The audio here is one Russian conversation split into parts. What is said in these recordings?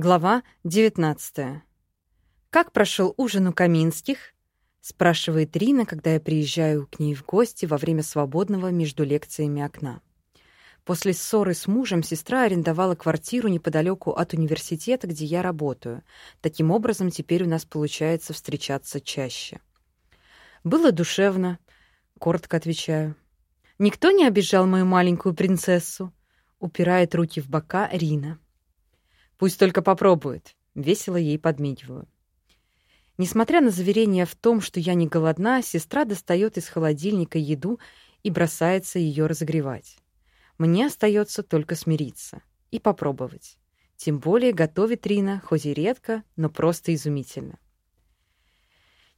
Глава 19. «Как прошел ужин у Каминских?» — спрашивает Рина, когда я приезжаю к ней в гости во время свободного между лекциями окна. После ссоры с мужем сестра арендовала квартиру неподалеку от университета, где я работаю. Таким образом, теперь у нас получается встречаться чаще. «Было душевно», — коротко отвечаю. «Никто не обижал мою маленькую принцессу?» — упирает руки в бока Рина. Пусть только попробует. Весело ей подмигиваю. Несмотря на заверение в том, что я не голодна, сестра достает из холодильника еду и бросается ее разогревать. Мне остается только смириться и попробовать. Тем более готовит Рина, хоть и редко, но просто изумительно.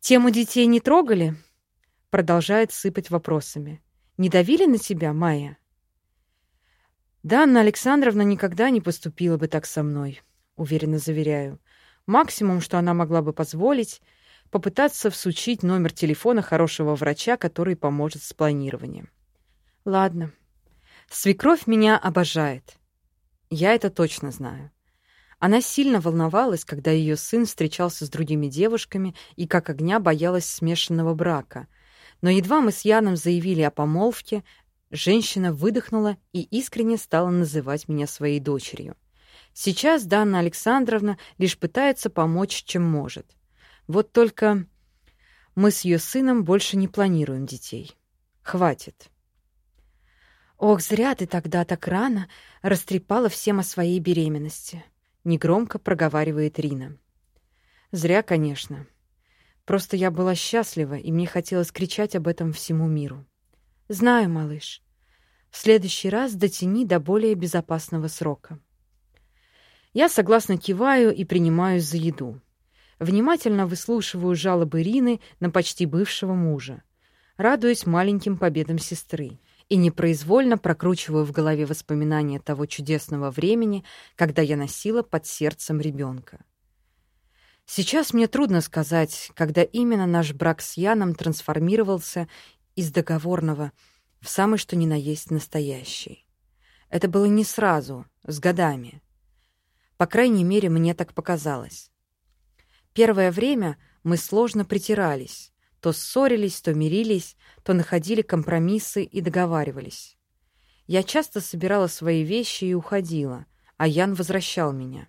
«Тему детей не трогали?» Продолжает сыпать вопросами. «Не давили на тебя, Майя?» Да, Анна Александровна никогда не поступила бы так со мной, уверенно заверяю. Максимум, что она могла бы позволить, попытаться всучить номер телефона хорошего врача, который поможет с планированием. Ладно. Свекровь меня обожает. Я это точно знаю. Она сильно волновалась, когда ее сын встречался с другими девушками и как огня боялась смешанного брака. Но едва мы с Яном заявили о помолвке, Женщина выдохнула и искренне стала называть меня своей дочерью. Сейчас Данна Александровна лишь пытается помочь, чем может. Вот только мы с ее сыном больше не планируем детей. Хватит. Ох, зря ты тогда так рано растрепала всем о своей беременности, негромко проговаривает Рина. Зря, конечно. Просто я была счастлива, и мне хотелось кричать об этом всему миру. Знаю, малыш. В следующий раз дотяни до более безопасного срока. Я согласно киваю и принимаюсь за еду. Внимательно выслушиваю жалобы Рины на почти бывшего мужа. Радуюсь маленьким победам сестры и непроизвольно прокручиваю в голове воспоминания того чудесного времени, когда я носила под сердцем ребенка. Сейчас мне трудно сказать, когда именно наш брак с Яном трансформировался из договорного в самый что ни на есть настоящий. Это было не сразу, с годами. По крайней мере, мне так показалось. Первое время мы сложно притирались, то ссорились, то мирились, то находили компромиссы и договаривались. Я часто собирала свои вещи и уходила, а Ян возвращал меня.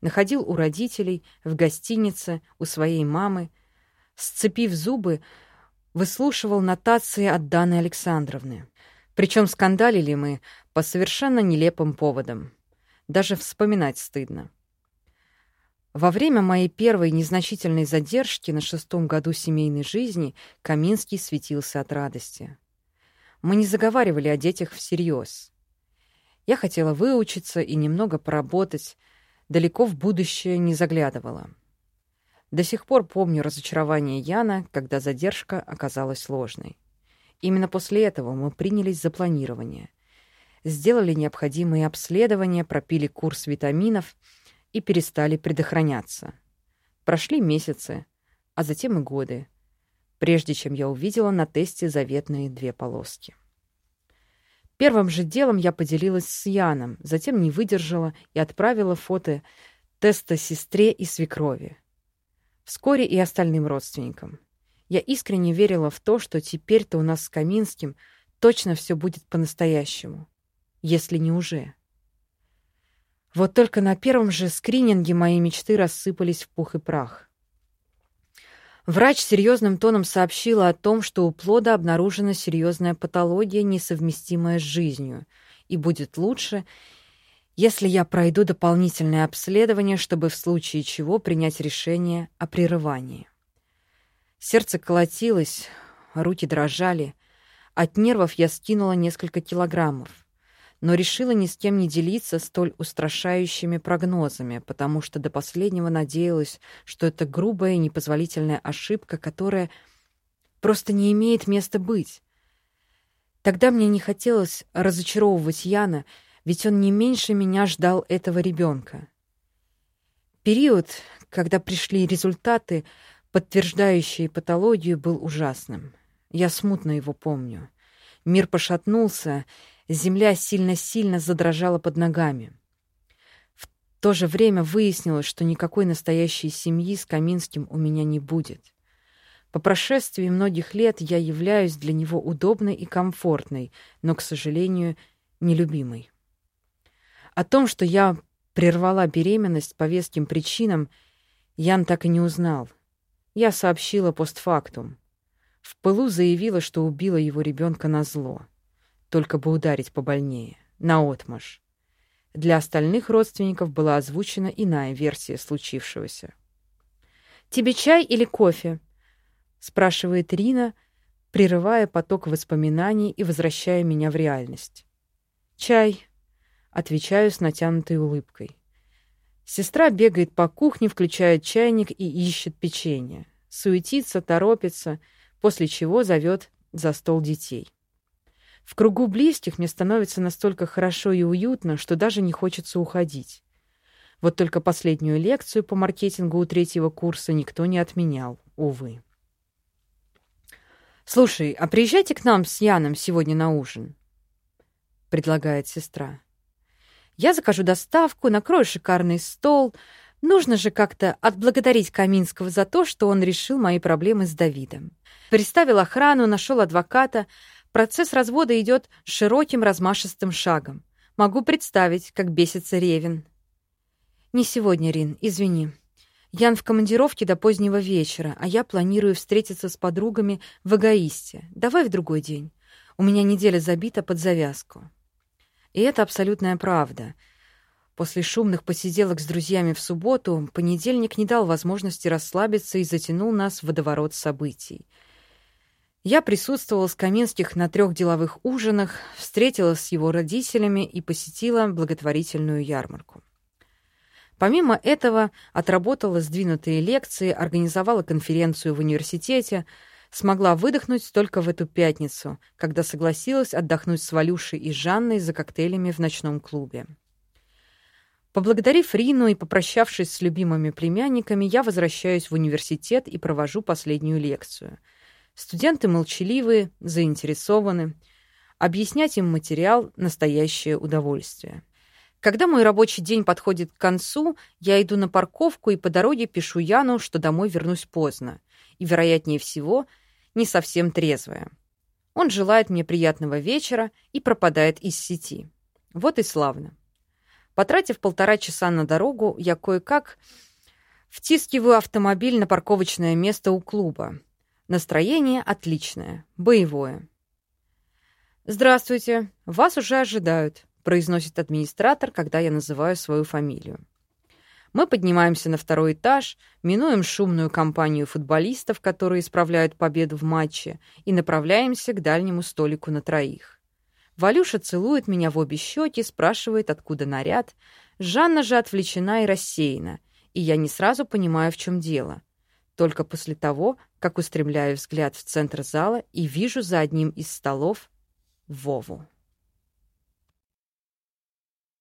Находил у родителей, в гостинице, у своей мамы. Сцепив зубы, выслушивал нотации от Даны Александровны. Причем скандалили мы по совершенно нелепым поводам. Даже вспоминать стыдно. Во время моей первой незначительной задержки на шестом году семейной жизни Каминский светился от радости. Мы не заговаривали о детях всерьез. Я хотела выучиться и немного поработать, далеко в будущее не заглядывала. До сих пор помню разочарование Яна, когда задержка оказалась ложной. Именно после этого мы принялись за планирование. Сделали необходимые обследования, пропили курс витаминов и перестали предохраняться. Прошли месяцы, а затем и годы, прежде чем я увидела на тесте заветные две полоски. Первым же делом я поделилась с Яном, затем не выдержала и отправила фото теста сестре и свекрови. Вскоре и остальным родственникам. Я искренне верила в то, что теперь-то у нас с Каминским точно все будет по-настоящему. Если не уже. Вот только на первом же скрининге мои мечты рассыпались в пух и прах. Врач серьезным тоном сообщила о том, что у плода обнаружена серьезная патология, несовместимая с жизнью, и будет лучше, если я пройду дополнительное обследование, чтобы в случае чего принять решение о прерывании. Сердце колотилось, руки дрожали. От нервов я скинула несколько килограммов, но решила ни с кем не делиться столь устрашающими прогнозами, потому что до последнего надеялась, что это грубая и непозволительная ошибка, которая просто не имеет места быть. Тогда мне не хотелось разочаровывать Яна, ведь он не меньше меня ждал этого ребенка. Период, когда пришли результаты, подтверждающие патологию, был ужасным. Я смутно его помню. Мир пошатнулся, земля сильно-сильно задрожала под ногами. В то же время выяснилось, что никакой настоящей семьи с Каминским у меня не будет. По прошествии многих лет я являюсь для него удобной и комфортной, но, к сожалению, нелюбимой. О том, что я прервала беременность по веским причинам, Ян так и не узнал. Я сообщила постфактум. В пылу заявила, что убила его ребенка на зло, только бы ударить побольнее, наотмашь. Для остальных родственников была озвучена иная версия случившегося. «Тебе чай или кофе?» спрашивает Рина, прерывая поток воспоминаний и возвращая меня в реальность. Чай, отвечаю с натянутой улыбкой. Сестра бегает по кухне, включает чайник и ищет печенье. Суетится, торопится, после чего зовет за стол детей. В кругу близких мне становится настолько хорошо и уютно, что даже не хочется уходить. Вот только последнюю лекцию по маркетингу у третьего курса никто не отменял, увы. «Слушай, а приезжайте к нам с Яном сегодня на ужин», — предлагает сестра. «Я закажу доставку, накрою шикарный стол. Нужно же как-то отблагодарить Каминского за то, что он решил мои проблемы с Давидом. Приставил охрану, нашел адвоката. Процесс развода идет широким размашистым шагом. Могу представить, как бесится Ревин». «Не сегодня, Рин, извини», Ян в командировке до позднего вечера, а я планирую встретиться с подругами в эгоисте. Давай в другой день. У меня неделя забита под завязку. И это абсолютная правда. После шумных посиделок с друзьями в субботу понедельник не дал возможности расслабиться и затянул нас в водоворот событий. Я присутствовала с Каменских на трех деловых ужинах, встретилась с его родителями и посетила благотворительную ярмарку. Помимо этого, отработала сдвинутые лекции, организовала конференцию в университете, смогла выдохнуть только в эту пятницу, когда согласилась отдохнуть с Валюшей и Жанной за коктейлями в ночном клубе. Поблагодарив Рину и попрощавшись с любимыми племянниками, я возвращаюсь в университет и провожу последнюю лекцию. Студенты молчаливые, заинтересованы. Объяснять им материал — настоящее удовольствие. Когда мой рабочий день подходит к концу, я иду на парковку и по дороге пишу Яну, что домой вернусь поздно и, вероятнее всего, не совсем трезвая. Он желает мне приятного вечера и пропадает из сети. Вот и славно. Потратив полтора часа на дорогу, я кое-как втискиваю автомобиль на парковочное место у клуба. Настроение отличное, боевое. «Здравствуйте, вас уже ожидают», произносит администратор, когда я называю свою фамилию. Мы поднимаемся на второй этаж, минуем шумную компанию футболистов, которые исправляют победу в матче, и направляемся к дальнему столику на троих. Валюша целует меня в обе щеки, спрашивает, откуда наряд. Жанна же отвлечена и рассеяна, и я не сразу понимаю, в чем дело. Только после того, как устремляю взгляд в центр зала и вижу за одним из столов Вову.